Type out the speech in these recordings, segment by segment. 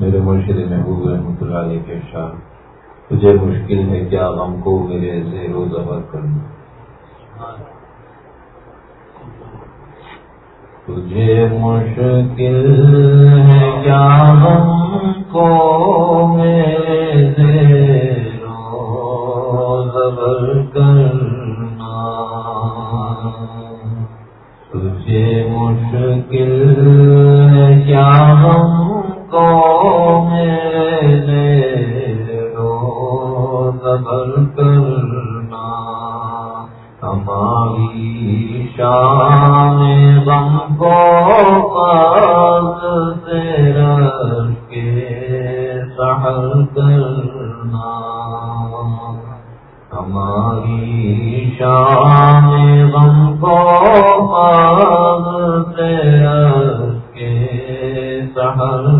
میرے مرشد محبوب رحمۃ اللہ علیہ کے شاہ تجھے مشکل ہے کیا غم کو میرے زیر و زبر کرنا؟ تجھے مشکل ہے کیا غم کو میرے زیر و زبر کرنا؟ تجھے مشکل ہے کیا غم کو میرے رو زبر کرنا۔ ہماری شان غم کو پاس سے کے سہر کرنا۔ ہماری شان غم کو پاس سے کے سہر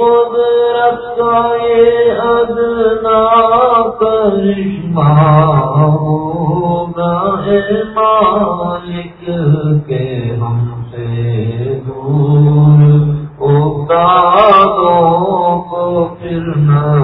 قدرت کا یہ ادنا کرشمہ ہونا ہے مالک کے ہم سے دور استادوں کو پھر نہ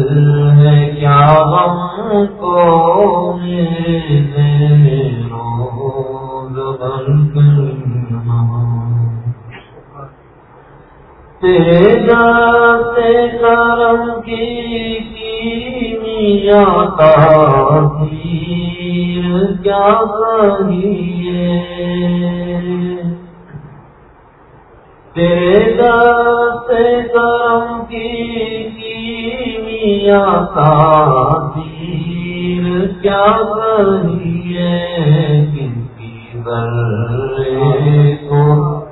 مشکل ہے کیا غم کو کرم کی کیمیا کیا تیرے کرم کی کیمیا تاثیر کیا کریے کن کی ذرے کو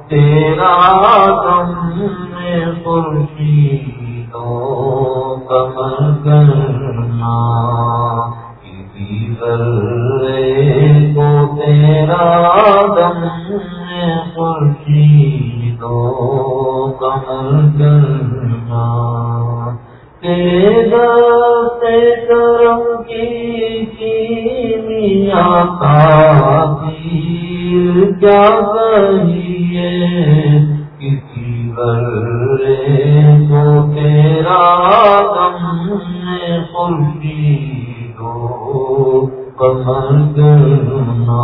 تیرا غم میں خورشیدوں کمر کرنا کسی ذرے کو تیرا غم میں خورشیدوں کمر کرنا کرم کی کیمیا تاثیر کیا کریے کسی برے کو تیرا غم میں خوشی دو کمر کرنا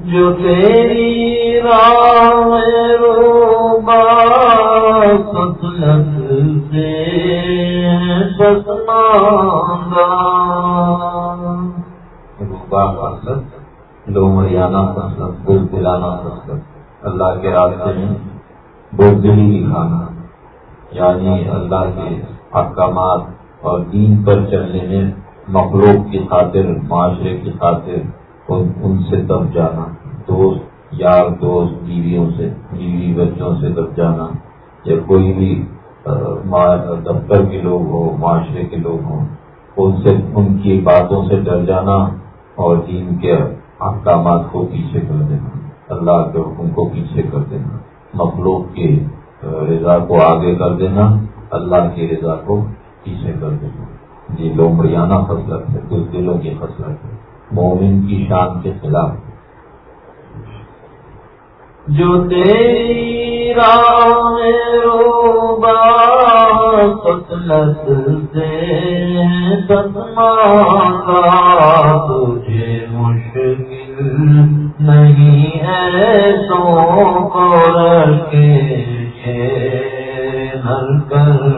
جو تیری راہ میں روبا سفلت سے بسمانگا روبا فصلت لو مریانہ فصلت بل دلانا فصلت اللہ کے راستے میں بزدلی دکھانا یعنی اللہ کے احکامات اور دین پر چلنے میں مخلوق کی خاطر، معاشرے کی خاطر ان سے دب جانا، دوست، یار، دوست، بیویوں سے، بیوی بچوں سے دب جانا۔ یا کوئی بھی دفتر کے لوگ ہو معاشرے کے لوگ ہوں، ان سے، ان کی باتوں سے ڈر جانا اور دین کے احکامات کو پیچھے کر دینا۔ اللہ کے حکم کو پیچھے کر دینا۔ مخلوق کی رضا کو آگے کر دینا۔ اللہ کی رضا کو پیچھے کر دینا۔ جی لومڑیانہ فصلت ہے کچھ دلوں کی فصلت ہے۔ مومن کی شان کے خلاف۔ جو تیری رام روبا فصلت سے سسماتا تجھے مشکل نہیں ہے تو کر کے نل کرنا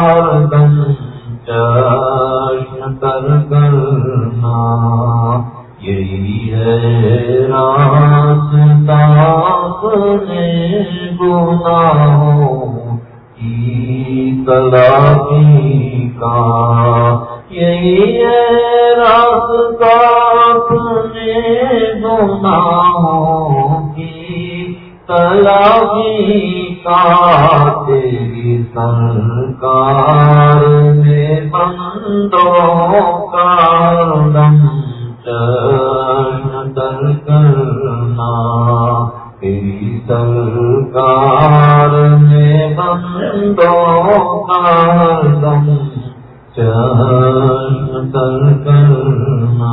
سرکار میں بندوں کا دم چشم در کرنا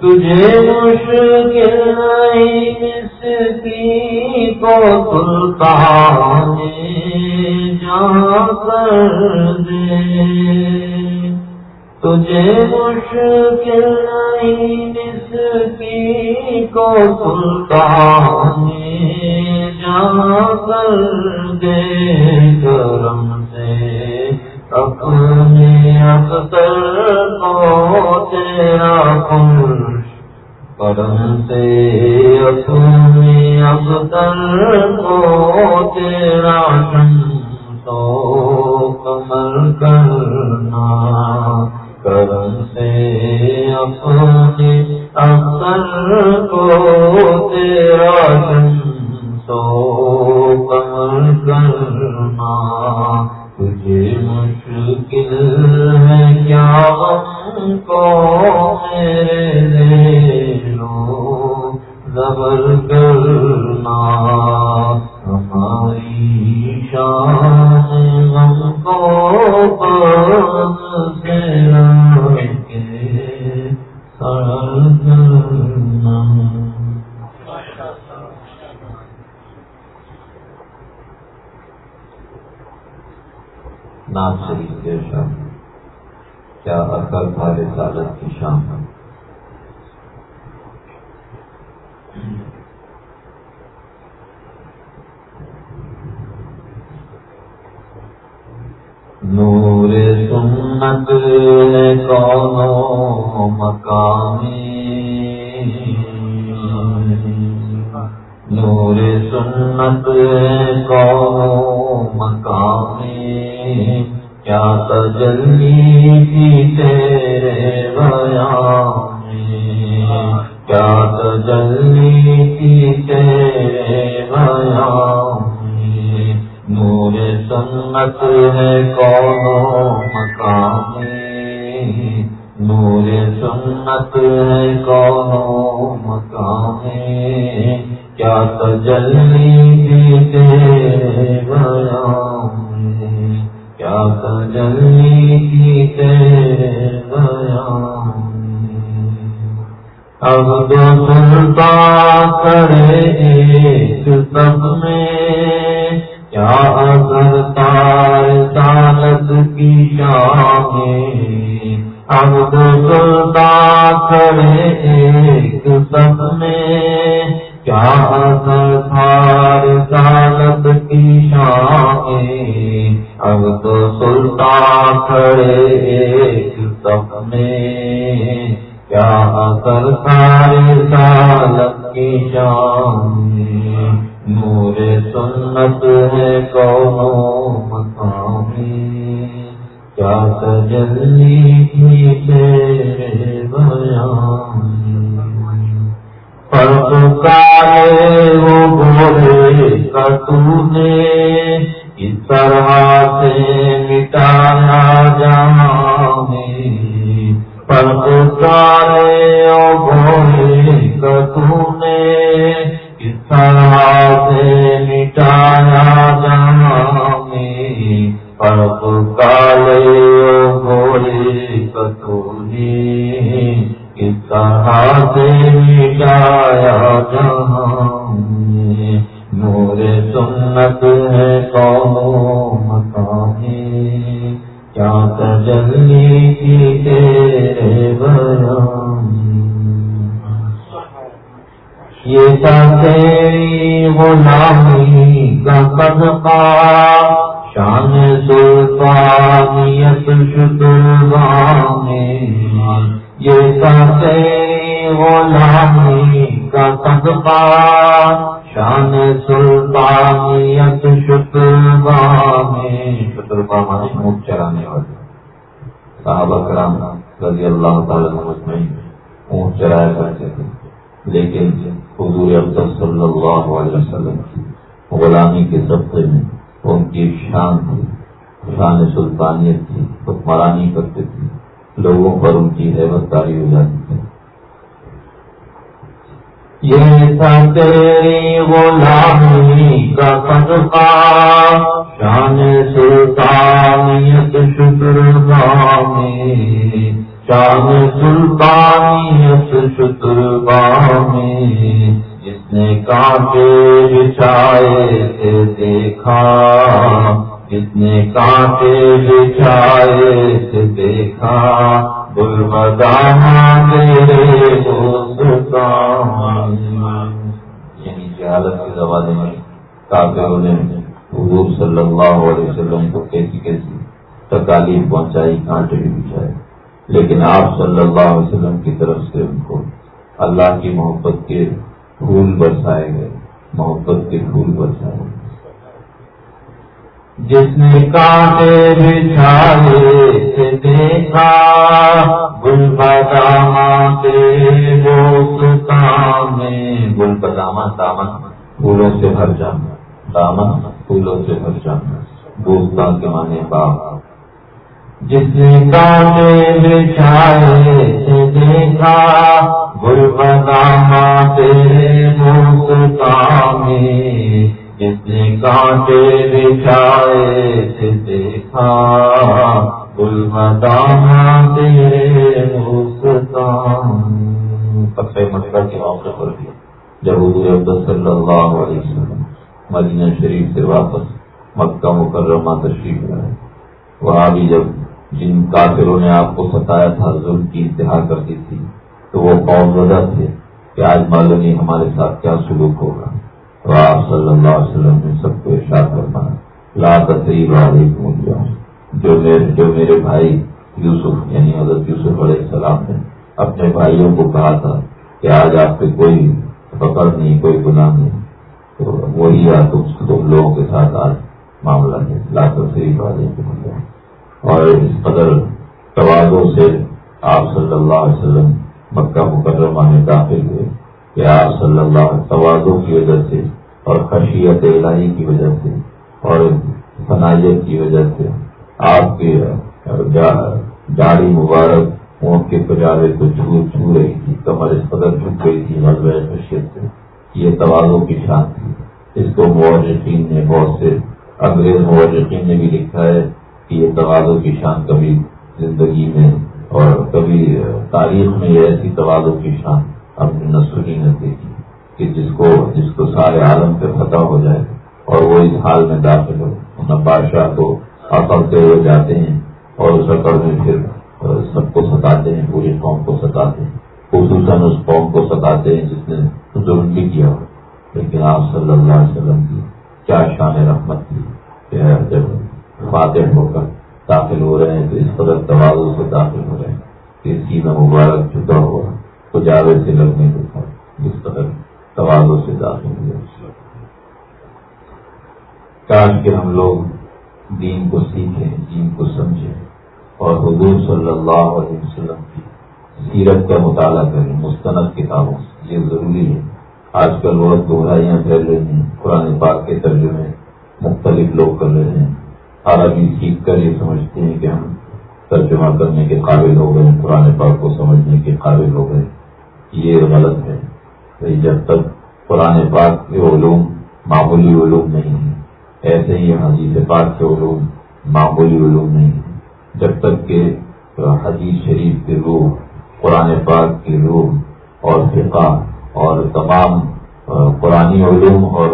تجھے مشکل نہیں مستی کو سلطان کر دے۔ تجھے مشکل نہیں مستی کو سلطان جہاں کر دے۔ کرم سے اپنے اختر کو تیرا خوش کرم سے اپنے اختر کو تیرا تو کمل کرنا کرم سے اپنے اختر کو تیرا تو کمل کرنا تجھے مشکل ہے کیا غم کو میرے لو زبر کرنا ہماری شان کو سے کے سر شریف کے شام، کیا اکثر تھا رسالت کی شام ہے نور سنت کونو مقامی نور سنت کونو مقامی کیا تجلی تھی تیرے بیان میں کیا تجلی تھی تیرے بیان نور سنت ہے کون مقام نور سنت ہے کون مقام کیا تجلی تیرے بیان کیا تجلی تیرے بیان اب دو سلطا کرے ایک میں۔ کیا اثر تار سالت کی شام اب دو سلطا کرے ایک سب میں۔ کیا اثر تار سالت کی شام اب تو سلطان کھڑے ایک سب میں۔ کیا اثر سارے سالت کی شان نور سنت ہے کونوں مقامی کیا تجلی کی تیرے بیان پر پکارے وہ بولے کتو نے اس طرح سے مٹایا جانے پر پکارے او بولے کتو نے اس طرح سے مٹایا جانے پر پکارے او بولے کتو نے اس طرح سے مٹایا جانے نور سنت ہے کون مکانی کیا تجلی کی تیرے بیان یہ تیری غلامی کا صدقہ، شان سلطانیت شکروانے یہ تیری غلامی کا صدقہ، شان سلطانیت شکروانے شکروانے اونٹ چرانے والے۔ صحابہ کرام رضی اللہ تعالیٰ مجمعین اونٹ چرایا کرتے تھے۔ لیکن حضور افضل صلی اللہ علیہ وسلم کی غلامی کے سبقے میں ان کی شان تھی، شان سلطانیت تھی، حکمرانی کرتے تھے، لوگوں پر ان کی حیبت داری ہو جاتی تھی۔ یہ تیری غلامی کا صدقہ، شان سلطانیت شکر میں شان سلطانیت شکر میں۔ جس نے کانٹے بچھائے سے دیکھا۔ جس نے کانٹے بچھائے سے دیکھا۔ گل بدام تیرے دوست یعنی جہالت کی زبان میں کافروں نے حضور صلی اللہ علیہ وسلم کو کیسی کیسی تکالیف پہنچائی، کانٹے بھی بچھائے لیکن آپ صلی اللہ علیہ وسلم کی طرف سے ان کو اللہ کی محبت کے پھول برسائے گئے، محبت کے پھول برسائے گئے۔ جس نے کانٹے بچھائے سے دیکھا گل بداما کے میں گل بداما دامن پھولوں سے بھر جانا دامن پھولوں سے بھر جانا، بوستان کے معنی باپ جس نے بچھائے سے دیکھا گل بداما تیرے بوستان میں جس کانٹے بچھائے سے دیکھا گل بداما تیرے بوستان فتح مکہ کے موقع پر بھی جب حضور عبد صلی اللہ علیہ وسلم مدینہ شریف سے واپس مکہ مکرمہ تشریف لائے وہاں بھی جب جن کافروں نے آپ کو ستایا تھا، ظلم کی انتہا کر دی تھی۔ تو وہ قوم زدہ تھے کہ آج معلوم نہیں ہمارے ساتھ کیا سلوک ہوگا۔ تو آپ صلی اللہ علیہ وسلم نے سب کو ارشاد کرنا لا تصریف علیکم جو میرے جو میرے بھائی یوسف یعنی حضرت یوسف علیہ السلام نے اپنے بھائیوں کو کہا تھا کہ آج آپ پہ کوئی پکڑ نہیں، کوئی گناہ نہیں۔ تو وہی آپ تم لوگوں کے ساتھ آج معاملہ ہے۔ لا تصریف علیکم اور اس قدر توازوں سے آپ صلی اللہ علیہ وسلم مکہ مکرمہ میں داخل ہوئے کہ آپ صلی اللہ علیہ توازوں کی وجہ سے اور خشیت الہی کی وجہ سے اور صنعت کی وجہ سے آپ کی داڑھی مبارک اونٹ کے پجارے کو چھو چھو رہی تھی، کمر اس قدر جھک گئی تھی خشیت سے۔ یہ توازوں کی شان تھی۔ اس کو مورجین نے بہت سے انگریز مورجین نے بھی لکھا ہے یہ توازوں کی شان کبھی زندگی میں اور کبھی تاریخ میں یہ ایسی توازوں کی شان اپنی نسلی نے دیکھی کہ جس کو جس کو سارے عالم پہ فتح ہو جائے اور وہ اس حال میں داخل ہو۔ بادشاہ کو اکڑتے ہوئے جاتے ہیں اور اس اکڑ میں پھر سب کو ستاتے ہیں، پوری قوم کو ستاتے ہیں۔ خصوصاً اس قوم کو ستاتے ہیں جس نے ظلم بھی کیا۔ ہو لیکن آپ صلی اللہ علیہ وسلم کی کیا شان رحمت تھی جب فاتح ہو کر داخل ہو رہے ہیں، تو اس قدر توازوں سے داخل ہو رہے ہیں۔ کہ اس میں مبارک چکا ہوا، تو جاوید سے لگنے کو تھا۔ اس قدر توازوں سے داخل ہوئے کاش کے ہم لوگ دین کو سیکھیں دین کو سمجھیں اور حضور صلی اللہ علیہ وسلم کی سیرت کا مطالعہ کریں، مستند کتابوں سے۔ یہ ضروری ہے۔ آج کل بہت دہرائیاں پھیل رہی ہیں، قرآن پاک کے ترجمے مختلف لوگ کر رہے ہیں۔ عربی سیکھ کر یہ سمجھتے ہیں کہ ہم ترجمہ کرنے کے قابل ہو گئے قرآن پاک کو سمجھنے کے قابل ہو گئے یہ غلط ہے۔ جب تک قرآن پاک کے علوم معمولی علوم نہیں ہیں، ایسے ہی حدیث پاک کے علوم معمولی علوم نہیں جب تک کہ حدیث شریف کے روح، قرآن پاک کے روح اور فقہ اور تمام قرآن علوم اور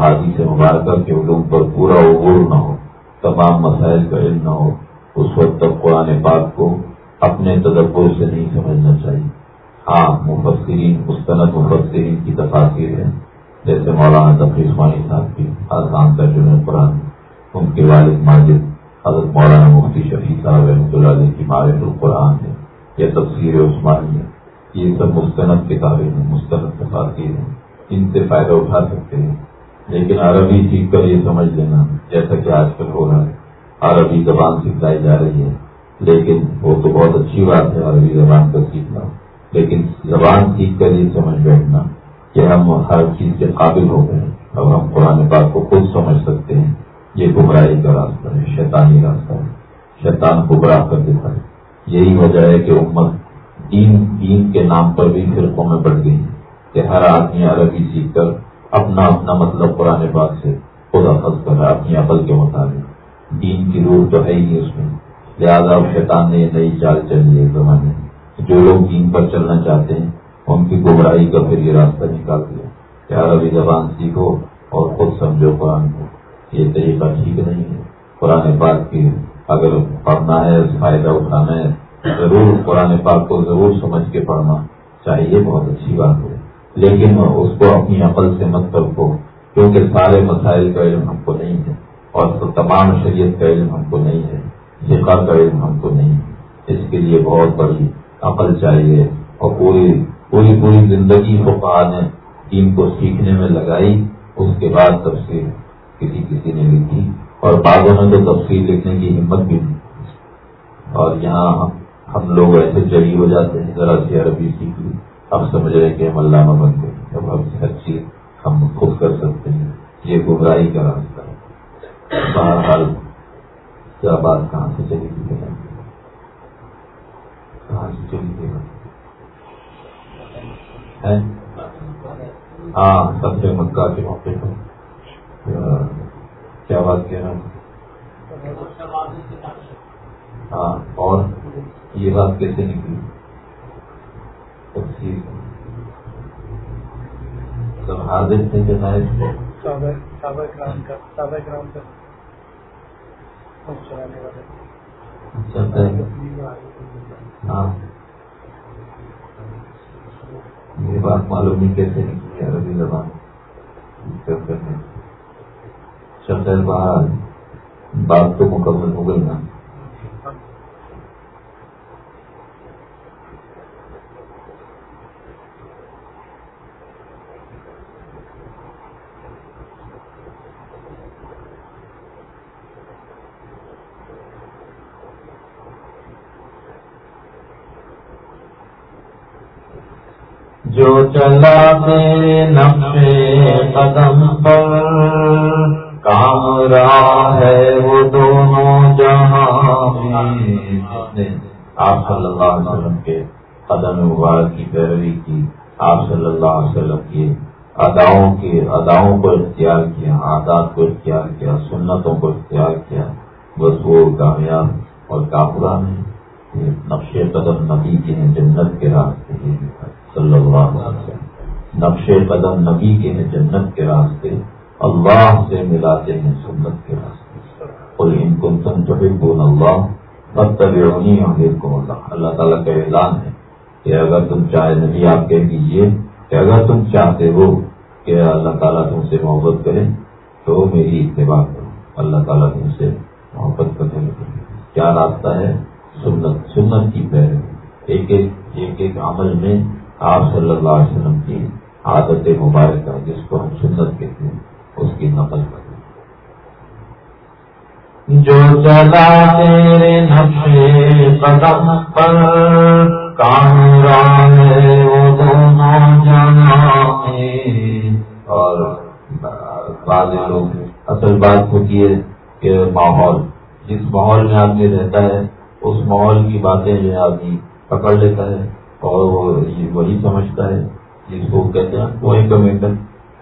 حادیث مبارکہ کے علوم پر پورا عبور نہ ہو تمام مسائل کا علم نہ ہو، اس وقت تک قرآن پاک کو اپنے تدبر سے نہیں سمجھنا چاہیے۔ ہاں مفسرین، مستند مفسرین کی تفاصر ہے جیسے مولانا تفریح عثمانی صاحب کی آسان ترجمہ قرآن، ان کے والد ماجد، حضرت مولانا مفتی شفیع صاحب رحمۃ اللہ علیہ کی مارد القرآن ہے، یا تفسیر عثمانی ہے۔ یہ سب مستند کتابیں ہیں، مستند تفاصیر ہیں۔ ان سے فائدہ اٹھا سکتے ہیں۔ لیکن عربی سیکھ کر یہ سمجھ لینا جیسا کہ آج کل ہو رہا ہے۔ عربی زبان سکھلائی جا رہی ہے۔ لیکن وہ تو بہت اچھی بات ہے عربی زبان کا سیکھنا۔ لیکن زبان سیکھ کر یہ سمجھ بیٹھنا کہ ہم ہر چیز کے قابل ہو گئے اب ہم قرآن پاک کو خود سمجھ سکتے ہیں۔ یہ گمراہی کا راستہ ہے، شیطانی راستہ ہے۔ شیطان گمراہ کر دیتا ہے۔ یہی وجہ ہے کہ امت دین دین کے نام پر بھی فرقوں میں بڑھ گئی کہ ہر آدمی عربی سیکھ کر اپنا اپنا مطلب قرآن پاک سے خدا خز کر رہا اپنی عقل کے مطابق۔ دین کی روح تو ہے ہی نہیں اس میں۔ لہٰذا شیطان نے نئی چال چلی ہے زمانے جو لوگ دین پر چلنا چاہتے ہیں، ان کی گمراہی کا پھر یہ راستہ نکال دیا۔ کہ عربی زبان سیکھو اور خود سمجھو قرآن کو۔ یہ طریقہ ٹھیک نہیں ہے۔ قرآن پاک کی اگر پڑھنا ہے فائدہ اٹھانا ہے، ضرور قرآن پاک کو ضرور سمجھ کے پڑھنا چاہیے۔ بہت اچھی بات ہے۔ لیکن اس کو اپنی عقل سے مت رکھو کیونکہ سارے مسائل کا علم ہم کو نہیں ہے، اور تمام شریعت کا علم ہم کو نہیں ہے، فقہ کا علم ہم کو نہیں ہے۔ اس کے لیے بہت بڑی عقل چاہیے، اور پوری پوری پوری زندگی فقہ نے دین کو سیکھنے میں لگائی، اس کے بعد تفصیل کسی کسی نے لکھی، اور بعضوں میں تو تفصیل لکھنے کی ہمت بھی نہیں۔ اور یہاں ہم لوگ ایسے جری ہو جاتے ہیں، ذرا سی عربی سیکھ لی اب سمجھ رہے کہ ہم علامہ بن گئے اب ہم ہر چیز ہم خود کر سکتے ہیں، یہ گمراہی کا راستہ ہے۔ بہرحال، کیا بات کہاں سے چلی تھی؟ کہاں سے چلی تھی؟ ہاں سب سے مکہ کے موقع پر۔ کیا بات کہہ رہا ہوں؟ ہاں اور یہ بات کیسے نکلی؟ سب حاضر تھے کہ ہاں۔ یہ بات معلوم نہیں کیسے نکلی عربی زبان۔ شکل باہر بات تو مکمل ہو گئی نا جو چلا میرے نقش قدم پر۔ کام ہے وہ دونوں جہاں۔ میں آپ صلی اللہ علیہ وسلم کے قدم مبارک کی پیروی کی۔ آپ صلی اللہ علیہ وسلم کی اداؤں کی اداؤں کو اختیار کیا عادات کو اختیار کیا، سنتوں کو اختیار کیا۔ بس وہ کامیاب اور کافران ہے نقش قدم نبی کے ہیں، جنت کے راستے صلی اللہ علیہ وسلم نقش قدم نبی کے ہیں جنت کے راستے، اللہ سے ملاتے ہیں سنت کے راستے۔ اور ان کو تم بول اللہ اللہ۔ اللہ تعالیٰ کا اعلان ہے کہ اگر تم چاہے نبی آپ کہہ دیجیے کہ اگر تم چاہتے ہو کہ اللہ تعالیٰ تم سے محبت کرے، تو میری اتباع کرو۔ اللہ تعالیٰ تم سے محبت کرنے لگے۔ کیا راستہ ہے؟ سنت سنت کی پیر ایک ایک ایک ایک عمل میں آپ صلی اللہ علیہ وسلم کی عادت مبارکہ جس کو ہم سنت کہتے ہیں، اس کی نقل کریں۔ جو چلا تیرے نقشے قدم پر، کامران وہ دونوں جانا اور بعض لوگ اصل بات ہوتی ہے کہ ماحول، جس ماحول میں آدمی رہتا ہے، اس ماحول کی باتیں جو ہے آدمی پکڑ لیتا ہے۔ اور وہ وہی سمجھتا ہے جس کو کہتے ہیں کنویں کا میٹر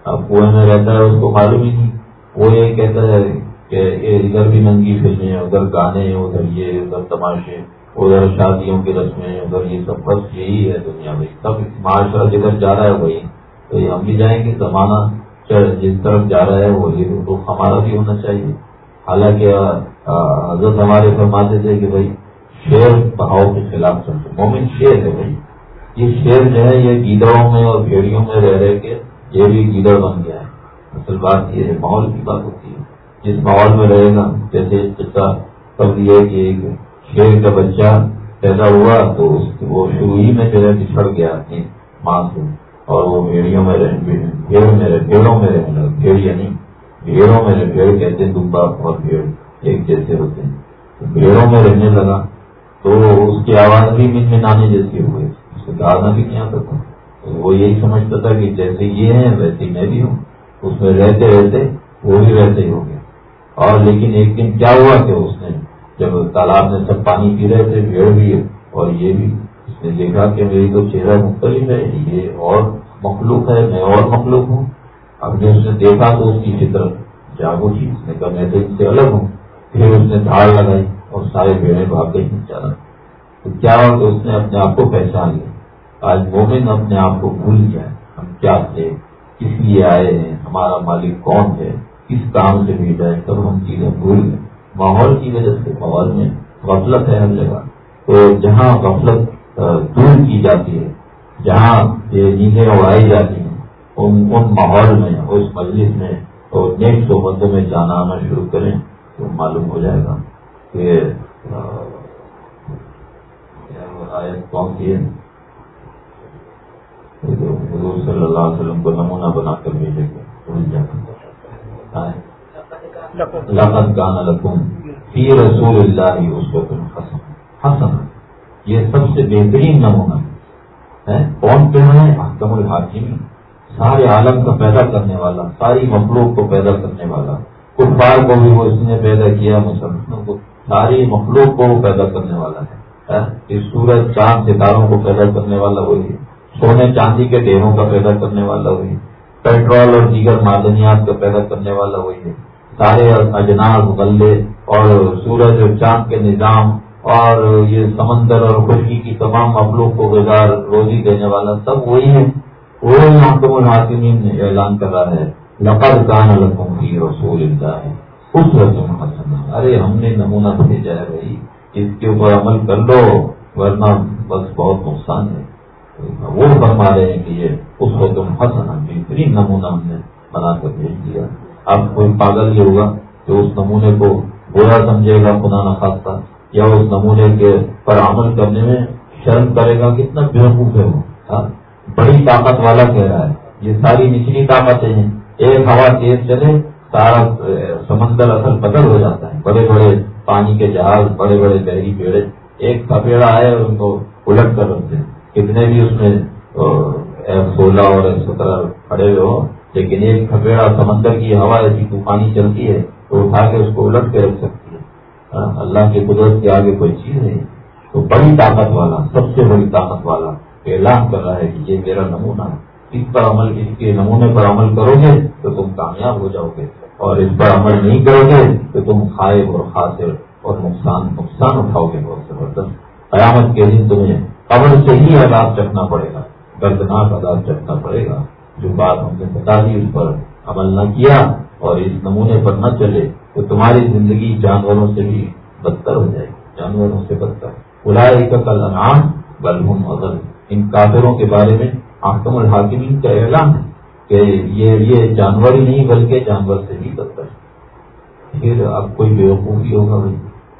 اب کنویں میں رہتا ہے، اس کو معلوم ہی نہیں۔ وہ یہ کہتا ہے کہ ادھر بھی ننگی فلمیں ادھر گانے ادھر یہ، ادھر تماشے ادھر شادیوں کی رسمیں ادھر یہ سب۔ بس یہی ہے دنیا میں۔ سب معاشرہ جدھر جا رہا ہے وہی تو ہم بھی جائیں گے، زمانہ جس طرف جا رہا ہے، وہی رخ ہمارا بھی ہونا چاہیے۔ حالانکہ حضرت ہمارے فرماتے تھے کہ بھائی، شیر بہاؤ کے خلاف چلتے۔ مومن شیر ہے بھائی۔ یہ شیر جو ہے یہ گیدڑوں میں اور بھیڑیوں میں رہ رہے کے یہ بھی گیدڑ بن گیا ہے۔ اصل بات یہ ہے ماحول کی بات ہوتی ہے۔ جس ماحول میں رہے گا، جیسے کب یہ کہ ایک شیر کا بچہ پیدا ہوا تو وہ شروع ہی میں جو ہے بچھڑ گیا اپنی ماں سے۔ اور وہ بھیڑیوں میں بھیڑ میں رہے بھیڑوں میں رہنے لگا بھیڑ یعنی بھیڑوں میں بھیڑ کہتے ہیں دبا اور بھیڑ ایک جیسے ہوتے ہیں۔ بھیڑوں میں رہنے لگا تو اس کی آواز بھی من میں نانے جیسی ہو گئی بھی کیا تھا وہ یہی سمجھتا تھا کہ جیسے یہ ہے ویسے میں بھی ہوں۔ اس میں رہتے رہتے وہ بھی ویسے ہی ہو گیا۔ اور لیکن ایک دن کیا ہوا کہ اس نے جب تالاب میں سب پانی پی رہے تھے بھیڑ بھی اور یہ بھی، اس نے دیکھا کہ میری تو چہرہ مختلف ہے۔ یہ اور مخلوق ہے، میں اور مخلوق ہوں۔ اب جب اس نے دیکھا تو اس کی فطرت جاگو جی اس نے کہا، میں تو اس سے الگ ہوں۔ پھر اس نے دھاڑ لگائی اور سارے بھیڑے بھاگ گئی چلا۔ تو کیا ہوا کہ اس نے اپنے آپ کو پہچان لیا؟ آج مومن اپنے آپ کو بھول گیا ہم کیا تھے؟ کس لیے آئے ہیں؟ ہمارا مالک کون ہے؟ کس کام سے بھی جائے تب ہم چیزیں بھول گئے۔ ماحول کی وجہ سے ماحول میں غفلت ہے ہر جگہ۔ تو جہاں غفلت دور کی جاتی ہے، جہاں یہ نیندیں اڑائی جاتی ہیں، ان ان ماحول میں، اس مجلس میں اور نیک صحبتوں میں جانا آنا شروع کریں تو معلوم ہو جائے گا کہ آیت کون سی ہے؟ حضور صلی اللہ علیہ وسلم کو نمونہ بنا کر بھیجے گا لقد گانا لکم فی رسول اللہ اس کو تم حسن۔ حسن، یہ سب سے بہترین نمونہ ہے۔ کون کہہ رہے ہیں؟ حکم الحاکم سارے عالم کا پیدا کرنے والا، ساری مخلوق کو پیدا کرنے والا۔ کفار کو بھی وہ اس نے پیدا کیا، مسلمانوں کو ساری مخلوق کو وہ پیدا کرنے والا ہے۔ اس سورج چاند ستاروں کو پیدا کرنے والا وہی سونے چاندی کے ڈیروں کا پیدا کرنے والا وہی پیٹرول اور دیگر معدنیات کا پیدا کرنے والا وہی ہے۔ سارے اجناس، غلے اور سورج اور چاند کے نظام اور یہ سمندر اور خشکی کی تمام مخلوق کو گزار روزی دینے والا سب وہی ہے۔ وہی محکم الحاکمین نے اعلان کر رہا ہے۔ لقد کان الحکم کی رسول اللہ ہے اس رسم حسن ارے، ہم نے نمونہ بھیجا ہے بھائی، اس کے اوپر عمل کر لو، ورنہ بس بہت نقصان ہے۔ وہ فرما رہے ہیں کہ یہ اس کو تم حسن بہترین نمونہ ہم نے بنا کر بھیج دیا۔ اب کوئی پاگل یہ ہوگا کہ اس نمونے کو برا سمجھے گا خدا نخواستہ یا اس نمونے کے پر عمل کرنے میں شرم کرے گا، کتنا بیوقوف ہے وہ ہاں؟ بڑی طاقت والا کہہ رہا ہے۔ یہ ساری نچلی طاقتیں ہیں۔ ایک ہوا تیز چلے، سارا سمندر اصل بدل ہو جاتا ہے۔ بڑے بڑے پانی کے جہاز، بڑے بڑے بحری پیڑے، ایک تھپیڑا ہے ان کو الٹ کر رکھتے ہیں کتنے بھی اس میں سولہ اور سترہ کھڑے ہوئے ہو لیکن ایک کھپیڑا سمندر کی ہوا ایسی طوفانی چلتی ہے، تو اٹھا کے اس کو الٹ کے رکھ سکتی ہے۔ اللہ کی قدرت کے آگے کوئی چیز نہیں۔ تو بڑی طاقت والا، سب سے بڑی طاقت والا اعلان کر رہا ہے کہ یہ میرا نمونہ ہے۔ اس پر عمل، اس کے نمونے پر عمل کرو گے تو تم کامیاب ہو جاؤ گے۔ اور اس پر عمل نہیں کرو گے تو تم خائب اور خاصر اور نقصان نقصان اٹھاؤ گے بہت زبردست۔ قیامت کے دن تمہیں قبر سے ہی عذاب چکنا پڑے گا، دردناک عذاب چکنا پڑے گا۔ جو بات ہم نے بتا دی، اس پر عمل نہ کیا اور اس نمونے پر نہ چلے، تو تمہاری زندگی جانوروں سے بھی بدتر ہو جائے گی۔ جانوروں سے بدتر۔ بلائے کا کل انعام بلحم اگر ان کافروں کے بارے میں آکم الحاکمین کا اعلان ہے کہ یہ یہ جانور ہی نہیں، بلکہ جانور سے بھی بدتر۔ پھر اب کوئی بیوقوفی ہوگا؟ بھائی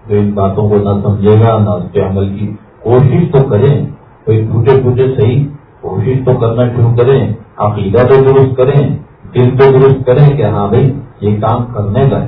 جو ان باتوں کو نہ سمجھے گا، نہ اس پہ عمل کی کوشش تو کریں، کوئی ٹوٹے ٹوٹے صحیح، کوشش تو کرنا شروع کریں، عقیدہ تو درست کریں، دل تو درست کریں کہ ہاں بھائی، یہ کام کرنے کا ہے۔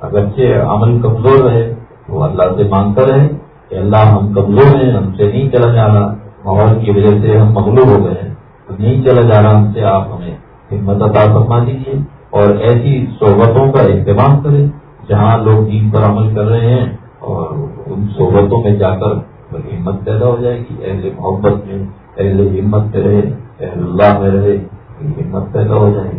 اگرچہ عمل کمزور رہے تو اللہ سے مانگتا رہے کہ اللہ ہم کمزور ہیں، ہم سے نہیں چلا جا رہا، ماحول کی وجہ سے ہم مغلوب ہو گئے ہیں۔ تو نہیں چلا جا رہا ہم سے، آپ ہمیں ہمت عطا فرما دیجیے اور ایسی صحبتوں کا اہتمام کریں، جہاں لوگ دین پر عمل کر رہے ہیں اور ان صحبتوں میں جا کر ہمت پیدا ہو جائے گی اہل محبت میں، اہل ہمت میں رہے، اہل اللہ میں رہے ہمت پیدا ہو جائے گی۔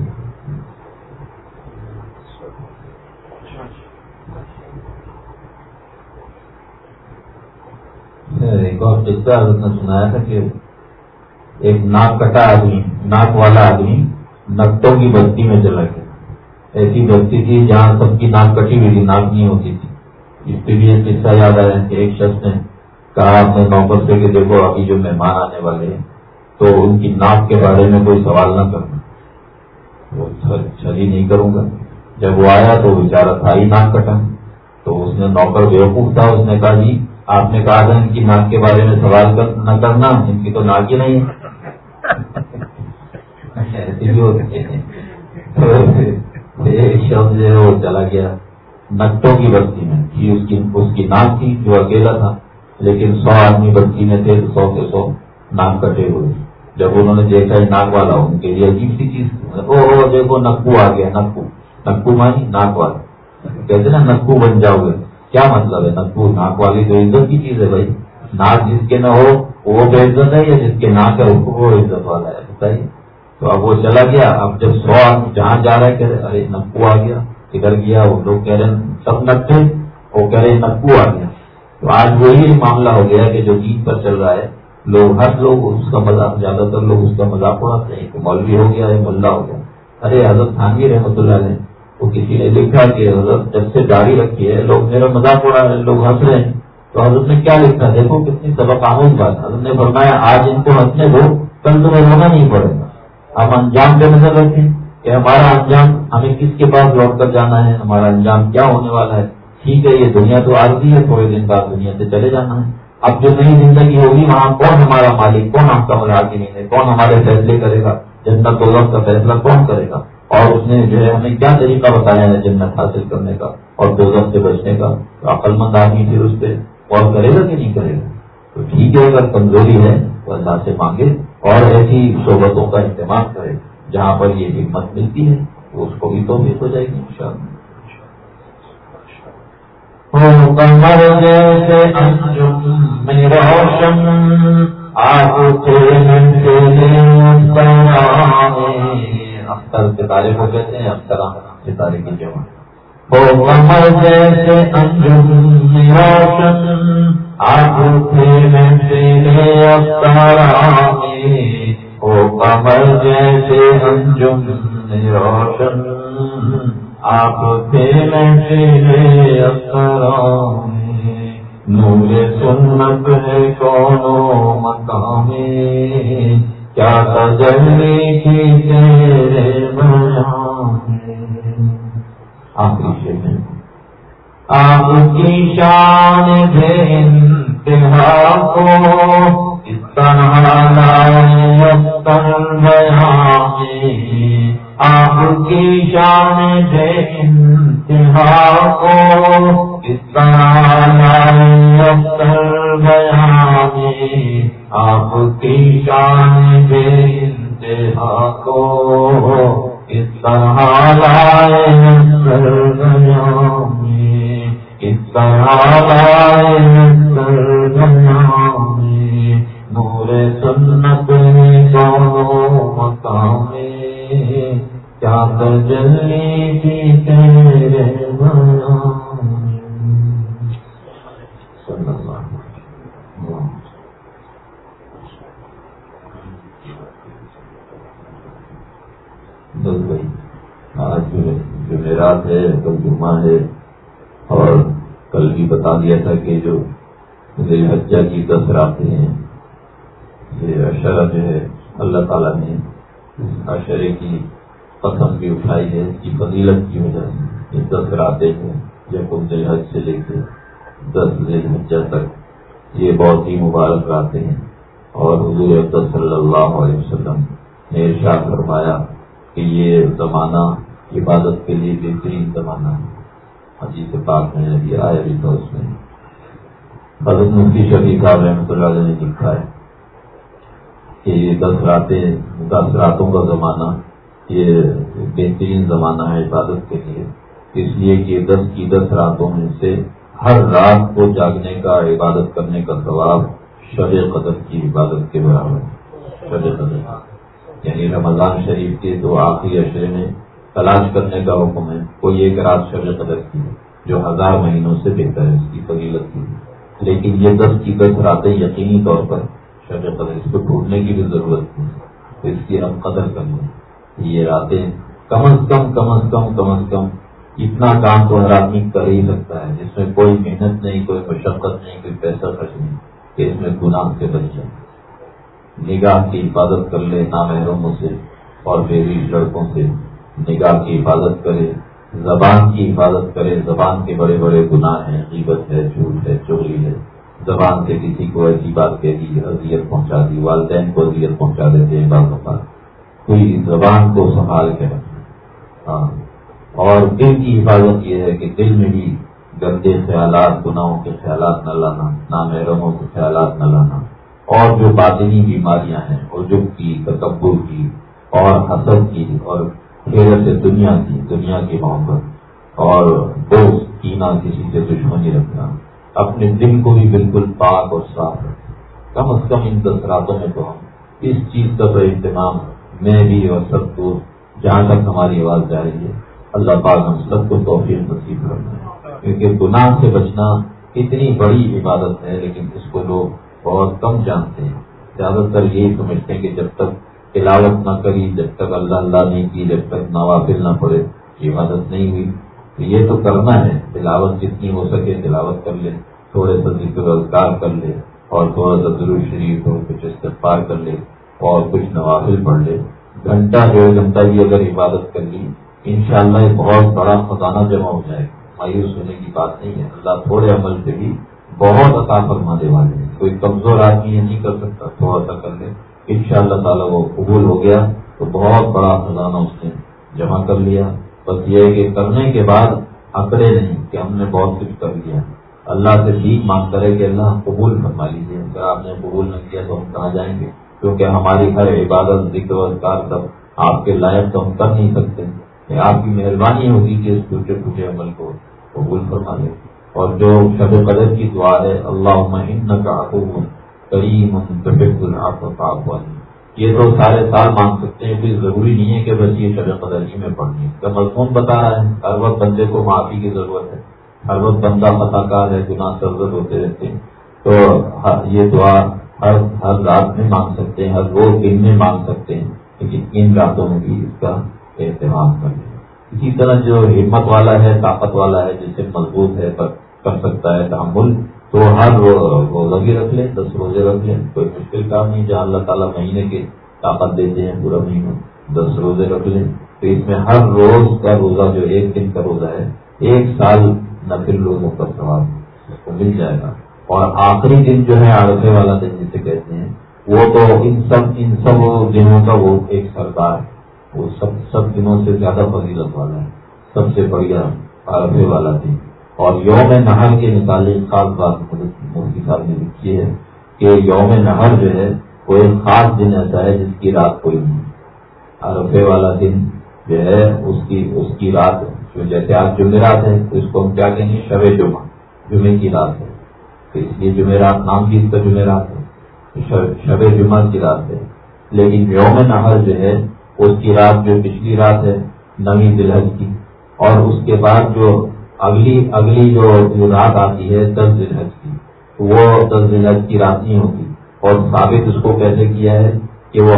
ایک اور قصہ نے سنایا تھا کہ ایک ناک کٹا آدمی، ناک والا آدمی نقطوں کی بستی میں چلا گیا۔ ایسی بستی تھی جہاں سب کی ناک کٹی ہوئی تھی، ناک نہیں ہوتی تھی۔ اس پہ بھی ایک قصہ یاد آیا کہ ایک شخص نے کہا اپنے نوبت سے کہ دیکھو ابھی جو مہمان آنے والے ہیں، تو ان کی ناک کے بارے میں کوئی سوال نہ کرنا۔ وہ چھلی نہیں کروں گا۔ جب وہ آیا تو بیچارہ تھا ہی ناک کٹا۔ تو اس نے نوکر بیوقوف تھا، اس نے کہا جی آپ نے کہا تھا ان کی ناک کے بارے میں سوال نہ کرنا، ان کی تو ناک ہی نہیں ہے۔ شخص جو ہے وہ چلا گیا نقطوں کی بستی میں۔ جی، اس کی اس کی ناک تھی جو اکیلا تھا۔ لیکن سو آدمی بستی میں تھے سو کے سو ناک کٹے ہوئے۔ جب انہوں نے دیکھا ناک والا، ان کے لیے عجیب سی چیز۔ او دیکھو نکو آ گیا نکو نکو مانی ناک والا۔ کہتے نا نکو بن جاؤ گے۔ کیا مطلب ہے نکو ناک والی تو عزت کی چیز ہے بھائی۔ ناک جس کے نہ ہو، وہ بے عزت ہے، یا جس کے ناک ہے وہ عزت والا ہے بتائیے تو اب وہ چلا گیا۔ اب جب سو آدمی جہاں جا رہے کہہ رہے، ارے نکو آ گیا۔ ادھر گیا، وہ لوگ کہہ رہے سب نکے وہ کہہ رہے نکو آ گیا۔ تو آج وہی معاملہ ہو گیا کہ جو جیت پر چل رہا ہے، لوگ، ہر لوگ اس کا مذاق زیادہ تر لوگ اس کا مذاق اڑاتے ہیں کہ مولوی ہو گیا ہے ملا ہو گیا۔ ارے حضرت خانگی رحمۃ اللہ نے وہ کسی نے لکھا کہ حضرت جب سے داڑھی رکھی ہے، لوگ میرا مذاق اڑا رہے ہیں، لوگ ہنس رہے ہیں۔ تو حضرت نے کیا لکھا؟ دیکھو کتنی سبق آموز بات حضرت نے فرمایا، آج ان کو ہنسنے دو، کل تمہیں ہونا نہیں پڑے گا۔ ہم انجام پہ نظر رکھیں کہ ہمارا انجام، ہمیں کس کے پاس لوٹ کر جانا ہے، ہمارا انجام کیا ہونے والا ہے۔ ٹھیک ہے، یہ دنیا تو آرتی ہے، تھوڑے دن بعد دنیا سے چلے جانا ہے۔ اب جو نئی زندگی ہوگی، وہاں کون ہمارا مالک، کون ہم کا ملاقی نہیں ہے؟ کون ہمارے فیصلے کرے گا؟ جنت دولت کا فیصلہ کون کرے گا؟ اور اس نے جو ہے، ہمیں کیا طریقہ بتایا ہے جنت حاصل کرنے کا اور دولت سے بچنے کا؟ تو عقل مند آدمی پھر اس پہ اور کرے گا کہ نہیں کرے گا؟ تو ٹھیک ہے، اگر کمزوری ہے تو اللہ سے مانگے اور ایسی صحبتوں کا اہتمام کرے۔ جہاں پر یہ ہمت ملتی ہے تو اس کو بھی تو ہو جائے گی ان شاء مکمل جیسے انجم میں روشن آپ کے من کے لیے اختر کے تارے کو کہتے ہیں اخترا کے تارے کی جمع مکمل جیسے انجم میں روشن آپ کے من کے لیے اخترا او کمر جیسے انجم میں روشن۔ آپ نور سنت ہے کونو مقام کیا تجلی کی تیرے آپ آپ کی شان دے انتہا کو اس طرح آپ کی شان دے انتہا کو اس طرح آپ کی شان دے انتہا کو اس طرح لائے سرگیا میں اس طرح لائے سرگیا میں نور سنت میں دونوں مقام کیا تجلی تھی تیرے آج جمعرات ہے کل جمعہ ہے، اور کل بھی بتا دیا تھا کہ جو حجہ کی دس راتیں ہیں یہ اشرا جو ہے، اللہ تعالیٰ نے اشرے کی قسم بھی اٹھائی ہے اس کی فضیلت کی وجہ سے یہ دس راتیں ہیں جب دل حج سے لے کے دس حجہ تک یہ بہت ہی مبارک راتیں ہیں۔ اور حضور صلی اللہ علیہ وسلم نے ارشاد فرمایا کہ یہ زمانہ عبادت کے لیے بہترین زمانہ ہے۔ حجیت پاک میں یہ آیا بھی تھا اس میں حضرت مفتی شفیع صاحب رحمۃ اللہ علیہ نے لکھا ہے کہ یہ دس راتیں، دس راتوں کا زمانہ یہ بہترین زمانہ ہے عبادت کے لیے۔ اس لیے کہ دس کی دس راتوں میں سے ہر رات کو جاگنے کا، عبادت کرنے کا ثواب شب قدر کی عبادت کے برابر شب قدر۔ یعنی رمضان شریف کے دو آخری اشرے میں تلاش کرنے کا حکم ہے۔ کوئی ایک رات شب قدر کی، جو ہزار مہینوں سے بہتر ہے، اس کی فضیلت کی۔ لیکن یہ دس کی دس راتیں یقینی طور پر شب قدر اس کو ٹوٹنے کی بھی ضرورت نہیں۔ اس کی ہم قدر کر لیں یہ راتیں کم از کم کم از کم کم از کم اتنا کام تو ہر آدمی کر ہی سکتا ہے، جس میں کوئی محنت نہیں، کوئی مشقت نہیں، کوئی پیسہ خرچ نہیں، کہ اس میں گناہ سے بچ جائے۔ نگاہ کی حفاظت کر لے نامحرموں سے اور بیوی لڑکوں سے۔ نگاہ کی حفاظت کرے، زبان کی حفاظت کرے۔ زبان کے بڑے بڑے گناہ ہیں، غیبت ہے، جھوٹ ہے، چوری ہے۔ زبان سے کسی کو ایسی بات کہہ دی اذیت پہنچا دی، والدین کو اذیت پہنچا دیتے ہیں بعض اوقات۔ کوئی زبان کو سنبھال کے رکھنا۔ ہاں۔ اور دل کی حفاظت یہ ہے کہ دل میں بھی گندے خیالات، گناہوں کے خیالات نہ لانا نامحرموں کے خیالات نہ لانا۔ اور جو باطنی بیماریاں ہیں، عجب کی، تکبر کی، اور حسد کی، اور پھر سے دنیا کی دنیا کی محبت، اور دوست کینا کسی سے دشمنی رکھنا۔ اپنے دل کو بھی بالکل پاک اور صاف رکھنا۔ کم از کم ان دس راتوں میں تو ہم اس چیز کا تو اہتمام میں بھی اور سب کو جہاں تک ہماری آواز جا رہی ہے، اللہ پاک ہم سب کو توفیق نصیب کرنا ہے کیونکہ گناہ سے بچنا اتنی بڑی عبادت ہے، لیکن اس کو لوگ بہت کم جانتے ہیں۔ زیادہ تر یہی سمجھتے ہیں کہ جب تک تلاوت نہ کری، جب تک اللہ اللہ نہیں کی، جب تک نوافل نہ پڑے عبادت نہیں ہوئی۔ تو یہ تو کرنا ہے، تلاوت جتنی ہو سکے تلاوت کر لے، تھوڑے سا ذکر اذکار کر لے اور تھوڑا سا ضرور شریف ہو، کچھ استفار کر لے۔ اور کچھ نوافل پڑھ لے۔ گھنٹہ ڈیڑھ گھنٹہ بھی اگر عبادت کر لی ان شاء اللہ ایک بہت بڑا خزانہ جمع ہو جائے۔ گا مایوس ہونے کی بات نہیں ہے۔ اللہ تھوڑے عمل سے بھی بہت عطا فرمانے والے ہیں۔ کوئی کمزور آدمی یہ نہیں کر سکتا، تھوڑا سا کر لے۔ ان شاء اللہ تعالیٰ وہ قبول ہو گیا تو بہت بڑا خزانہ اس نے جمع کر لیا۔ بس یہ ہے کہ کرنے کے بعد اکڑے نہیں کہ ہم نے بہت کچھ کر لیا۔ اللہ سے ٹھیک مانگ کرے کہ اللہ قبول فرما لیجیے اگر آپ نے قبول نہ کیا تو ہم کہاں جائیں گے؟ کیونکہ ہماری ہر عبادت، ذکر و اذکار سب آپ کے لائق تو ہم کر نہیں سکتے۔ یعنی آپ کی مہربانی ہوگی کہ اس ٹوٹے پھوٹے عمل کو قبول فرما لے اور جو شب قدر کی دعا ہے اللہ کا کریم یہ تو سارے سال مانگ سکتے ہیں، کوئی ضروری نہیں ہے کہ بس یہ شب قدر ہی میں پڑھنی اس کا مضمون بتا رہا ہے؟ ہر وقت بندے کو معافی کی ضرورت ہے۔ ہر وقت بندہ خطا کار ہے، گناہ سرزد ہوتے رہتے ہیں۔ تو یہ دعا ہر ہر رات میں مانگ سکتے ہیں، ہر روز دن میں مانگ سکتے ہیں، لیکن ان راتوں میں بھی اس کا اہتمام کریں اسی طرح جو ہمت والا ہے، طاقت والا ہے، جسے مضبوط ہے کر سکتا ہے تحمل، تو ہر روزہ بھی رکھ لیں، دس روزے رکھ لیں، کوئی مشکل کام نہیں، جہاں اللہ تعالیٰ مہینے کی طاقت دیتے ہیں، پورا مہینہ دس روزے رکھ لیں۔ تو اس میں ہر روز کا روزہ جو ایک دن کا روزہ ہے، ایک سال نفل روزوں کا سواب اس کو مل جائے گا۔ اور آخری دن جو ہے عرفے والا دن جسے کہتے ہیں، وہ تو ان سب ان سب دنوں کا وہ ایک سردار ہے۔ وہ سب سب دنوں سے زیادہ فضیلت والا ہے۔ سب سے بڑھیا عرفے والا دن۔ اور یوم نہر کے متعلق خاص بات مفتی صاحب نے لکھی ہے کہ یوم نہر جو ہے، وہ ایک خاص دن ایسا ہے جس کی رات کوئی نہیں۔ عرفے والا دن جو ہے، اس کی اس کی رات جو جیسے آج جمعرات ہے تو اس کو ہم کیا کہیں گے؟ شب جمعہ، جمعے کی رات ہے۔ تو اس لیے جمعرات نام بھی اس کا جمعرات ہے، شب جمعہ کی رات ہے۔ لیکن یوم نہر جو ہے، اس کی رات جو پچھلی رات ہے، نویں دلہج کی۔ اور اس کے بعد جو اگلی اگلی جو رات آتی ہے، دس دلہج کی۔ وہ دس دلہج کی رات نہیں ہوتی۔ اور ثابت اس کو کیسے کیا ہے کہ وہ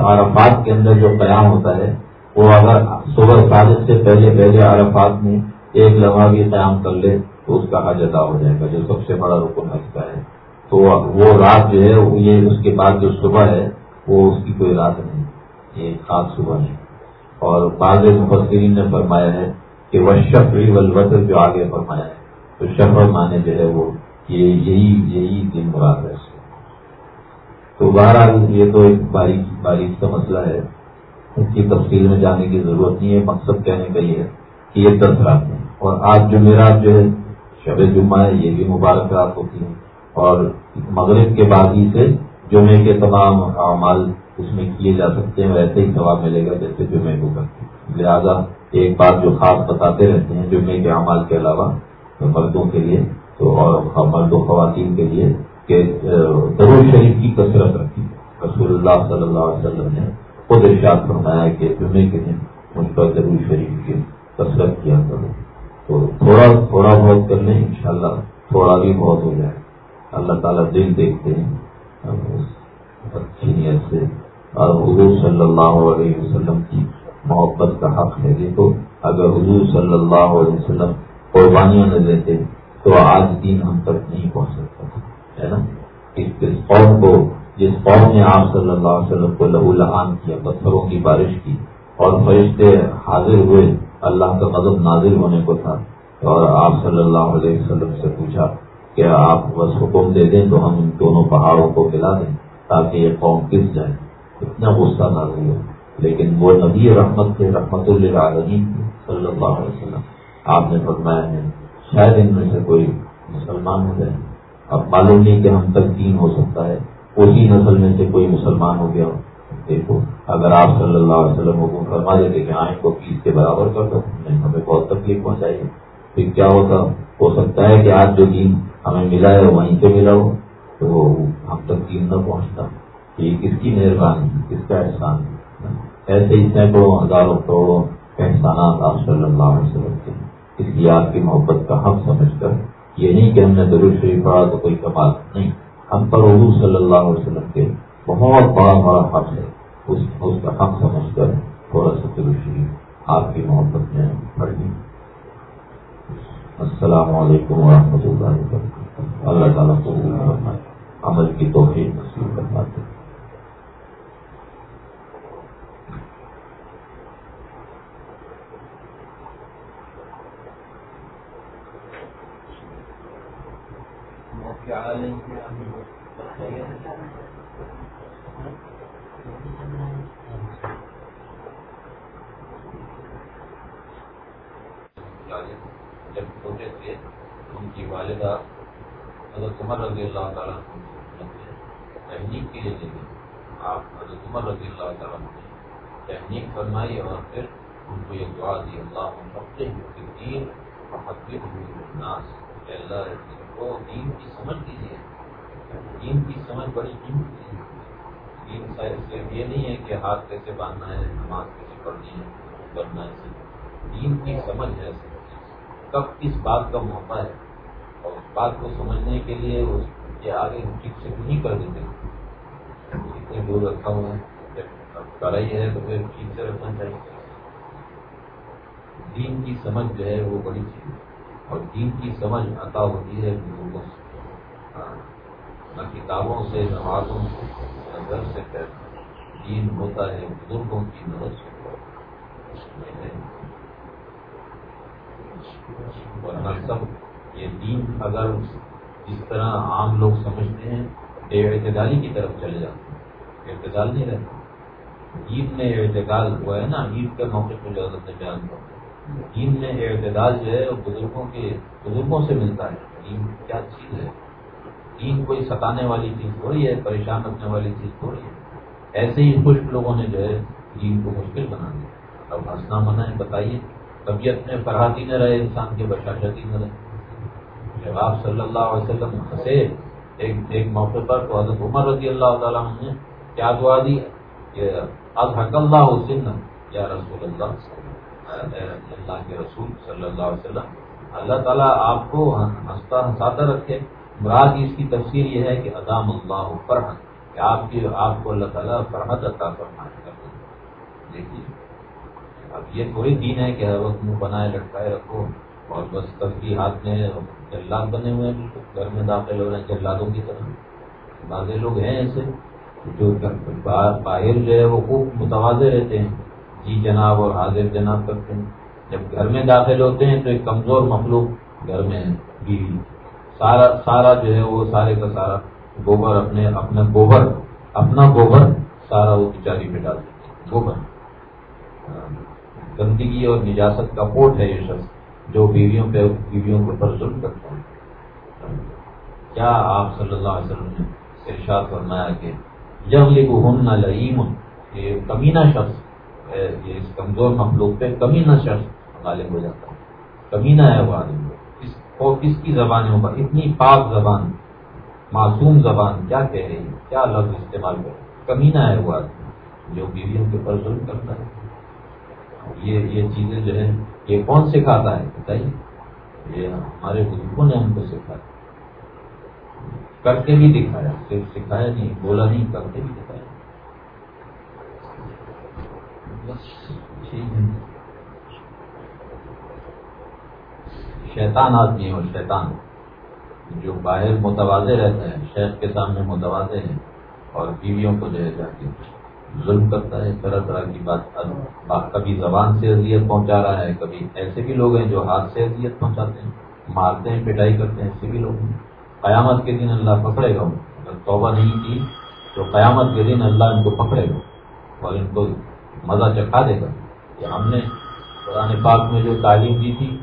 عرفات کے اندر جو قیام ہوتا ہے، وہ اگر صبح سازش سے پہلے پہلے عرفات میں ایک لمحہ بھی قیام کر لے تو اس کا حج ادا ہو جائے گا، جو سب سے بڑا رکن حج کا ہے۔ تو وہ رات جو ہے، یہ اس کے بعد جو صبح ہے، وہ اس کی کوئی رات نہیں، یہ خاص صبح نہیں اور بعض مفسرین نے فرمایا ہے کہ وہ شفری والوطر جو آگے فرمایا ہے، تو شفر مانے جو ہے وہ یہ یہی یہی دن مراد ہے۔ تو بہرحال یہ تو ایک باریک باریک کا مسئلہ ہے۔ اس کی تفصیل میں جانے کی ضرورت نہیں ہے، مقصد کہنے کا یہ ہے کہ یہ دس رات ہے اور آج جو میرا جو ہے شب جمعہ ہے یہ بھی مبارک رات ہوتی ہے اور مغرب کے بعد ہی سے جمعے کے تمام اعمال اس میں کیے جا سکتے ہیں ویسے ہی ثواب ملے گا جیسے جمعے کو کرتے لہٰذا ایک بات جو خاص بتاتے رہتے ہیں جمعے کے اعمال کے علاوہ مردوں کے لیے تو اور مرد و خواتین کے لیے کہ ضرور شریف کی کثرت رکھی۔ رسول اللہ صلی اللہ علیہ وسلم نے خود ارشاد فرمایا کہ جمعے کے دن مجھ پر ضرور شریف کی کثرت کیا کرو۔ تو تھوڑا تھوڑا بہت کر لیں، انشاءاللہ تھوڑا بھی بہت ہو جائے۔ اللہ تعالیٰ دل دیکھتے ہیں۔ اچھی نیت سے اور حضور صلی اللہ علیہ وسلم کی محبت کا حق ہے۔ دیکھو اگر حضور صلی اللہ علیہ وسلم قربانیاں نہ دیتے تو آج دن ہم تک نہیں پہنچ سکتا تھا، ہے نا؟ اس قوم کو، جس قوم نے آپ صلی اللہ علیہ وسلم کو لہو لہان کیا، پتھروں کی بارش کی اور فرشتے حاضر ہوئے اللہ کا مدد نازل ہونے کو تھا اور آپ صلی اللہ علیہ وسلم سے پوچھا کہ آپ بس حکم دے دیں تو ہم ان دونوں پہاڑوں کو پلا دیں تاکہ یہ قوم کس جائے۔ اتنا غصہ نازل ہو لیکن وہ نبی رحمت تھے، رحمت اللہ صلی اللہ علیہ وسلم۔ آپ نے فرمایا ہے، شاید ان میں سے کوئی مسلمان ہو جائے۔ اب معلوم نہیں کہ ہم تک دین ہو سکتا ہے۔ اسی نسل میں سے کوئی مسلمان ہو گیا دیکھو اگر آپ صلی اللہ علیہ وسلم حکم فرما دیتے کہ آئیں کو فیس کے برابر کر دو۔ نہیں، ہمیں بہت تکلیف پہنچائی۔ ہے پھر کیا ہوتا؟ ہو سکتا ہے کہ آج جو دین ہمیں ملا ہے، وہیں پہ ملا ہو۔ تو ہم تک دین نہ پہنچتا۔ یہ کس کی مہربانی؟ کس کا احسان؟ ایسے ہی سینکڑوں، ہزاروں، کروڑوں احسانات آپ صلی اللہ علیہ وسلم کے اس لیے آپ کی محبت کا حق سمجھ کر۔ یہ نہیں کہ ہم نے ضرور شریف پڑھا تو کوئی کمال نہیں۔ ہم پر اردو صلی اللہ علیہ وسلم کے بہت بڑا بڑا حق ہے۔ اس اس کا حق سمجھ کر تھوڑا سا ضرور آپ کی محبت میں پڑھ لی السلام علیکم ورحمۃ اللہ وبرکاتہ۔ اللہ تعالیٰ کو عمل کی توفیق نصیب کرواتے ہیں جب چھوٹے تھے ان کی والدہ حضرت عمر رضی اللہ تعالیٰ تحریک کے لیے دے آپ حضرت عمر رضی اللہ تعالیٰ نے تحریک فرمائی اور پھر ان کو یہ دعا دی اللہ اللہ کو دین کی سمجھ دیجیے دین کی سمجھ بڑی قیمت ہے۔ دین صرف یہ نہیں ہے کہ ہاتھ کیسے باندھنا ہے، نماز کیسے پڑھنی ہے کرنا ہے۔ دین کی سمجھ ہے۔ کب کس بات کا موقع ہے اور اس بات کو سمجھنے کے لیے اس کے آگے ٹھیک سے نہیں کر دیتے۔ اتنے دور رکھا ہوا ہے۔ جب کرا ہی ہے تو پھر ٹھیک سے رکھنا چاہیے۔ دین کی سمجھ جو ہے وہ بڑی چیز ہے۔ اور دین کی سمجھ عطا ہوتی ہے بزرگوں سے۔ ہاں۔ نہ کتابوں سے، نمازوں سے نظر سے دین ہوتا ہے بزرگوں کی مدد سے۔ ورنہ سب یہ دین اگر جس طرح عام لوگ سمجھتے ہیں، بے اعتدالی کی طرف چلے جاتے ہیں۔ اعتدال نہیں رہتا۔ عید میں اعتدال ہوا ہے نا، عید کے موقع پہ زیادہ سے بیان کرتے دین میں اعتدال جو ہے وہ بزرگوں کے بزرگوں سے ملتا ہے۔ دین کیا چیز ہے؟ دین کوئی ستانے والی چیز تھوڑی ہے، پریشان رکھنے والی چیز تھوڑی ہے۔ ایسے ہی خوش لوگوں نے جو ہے دین کو مشکل بنا دیا۔ اب ہنسنا منع ہے، بتائیے۔ طبیعت میں فرحتی نہ رہے، انسان کے بشاشتی نہ رہے۔ جب آپ صلی اللہ علیہ وسلم ہنسے، ایک ایک موقع پر تو حضرت عمر رضی اللہ تعالیٰ نے کیا دعا دی؟ کہ حق اللہ حسن یا رسول اللہ۔ اللہ کے رسول صلی اللہ علیہ وسلم۔ اللہ تعالیٰ آپ کو ہنستا ہنساتا رکھے۔ مراد اس کی تفسیر یہ ہے کہ ادام اللہ فرحت، کہ آپ کی، آپ کو اللہ تعالیٰ فرحت عطا فرمائے۔ دیکھیے، اب یہ تھوڑی دین ہے کہ ہر وقت منہ بنائے، لٹکائے رکھو۔ اور بس تب ہاتھ میں جلاد بنے ہوئے ہیں۔ گھر میں داخل ہو رہے ہیں جلادوں کی طرح۔ بعض لوگ ہیں ایسے جو باہر جو ہے وہ خوب متوازے رہتے ہیں۔ جی جناب اور حاضر جناب کرتے ہیں۔ جب گھر میں داخل ہوتے ہیں تو ایک کمزور مخلوق گھر میں بیوی، سارا سارا جو ہے وہ سارے کا سارا گوبر اپنے اپنا گوبر اپنا گوبر سارا وہ بیچاری پہ ڈال دیتے گوبر۔ گندگی اور نجاست کا پوٹ ہے یہ شخص، جو بیویوں پہ بیویوں کے اوپر ظلم کرتا ہے۔ کیا آپ صلی اللہ علیہ وسلم نے ارشاد فرمایا کہ جب لکھو ہم نہ لئیم یہ کمینہ شخص یہ اس کمزور مخلوق پہ کمینہ شخص غالب ہو جاتا ہے کمینہ ہے وہ آدمی اور کس کی زبان ہوگا اتنی پاک زبان، معصوم زبان، کیا کہہ رہی ہے؟ کیا لفظ استعمال کرے کمینہ ہے؟ وہ آدمی جو بیویوں کے اوپر ظلم کرتا ہے۔ یہ یہ چیزیں جو ہے یہ کون سکھاتا ہے؟ بتائیے۔ یہ ہمارے بزرگوں نے ہم کو سکھایا۔ کر کے بھی دکھایا، صرف سکھایا نہیں، بولا نہیں کر کے بھی دکھایا۔ شیطان آدمی ہے اور شیطان جو باہر متوازے رہتا ہے شیخ کے سامنے متوازے ہیں اور بیویوں کو جو ہے جا کے ظلم کرتا ہے، طرح طرح کی بات کبھی زبان سے اذیت پہنچا رہا ہے، کبھی ایسے بھی لوگ ہیں جو ہاتھ سے اذیت پہنچاتے ہیں، مارتے ہیں، پٹائی کرتے ہیں، ایسے بھی لوگ ہیں۔ قیامت کے دن اللہ پکڑے گا۔ اگر توبہ نہیں کی تو قیامت کے دن اللہ ان کو پکڑے گا اور ان کو مزہ چکھا دے گا کہ ہم نے قرآن پاک میں جو تعلیم دی تھی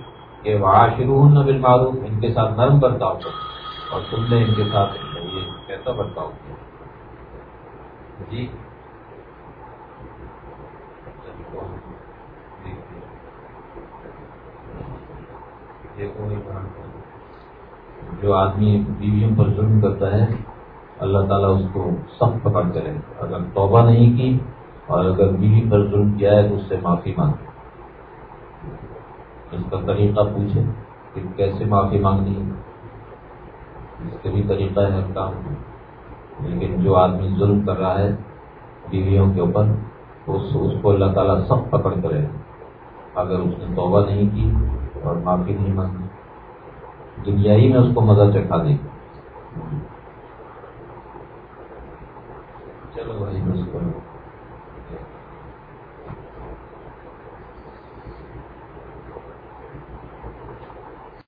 کہ وہاں شروع ہوں نہ بالمعروف، ان کے ساتھ نرم برتاؤ کر اور تم نے ان کے ساتھ یہ کیسا برتاؤ کیا؟ جی؟ جو آدمی بیویوں پر ظلم کرتا ہے، اللہ تعالیٰ اس کو سخت پکڑ کرے اگر توبہ نہیں کی اور اگر بیوی پر ظلم کیا ہے تو اس سے معافی مانگے اس کا طریقہ پوچھے کہ کیسے معافی مانگنی ہے؟ اس کا بھی طریقہ ہے کام۔ لیکن جو آدمی ظلم کر رہا ہے، بیویوں کے اوپر، اس کو اللہ تعالیٰ سخت پکڑ کرے۔ اگر اس نے توبہ نہیں کی اور معافی نہیں مانگی دنیا ہی میں اس کو مزہ چکھا دے چلو بھائی بس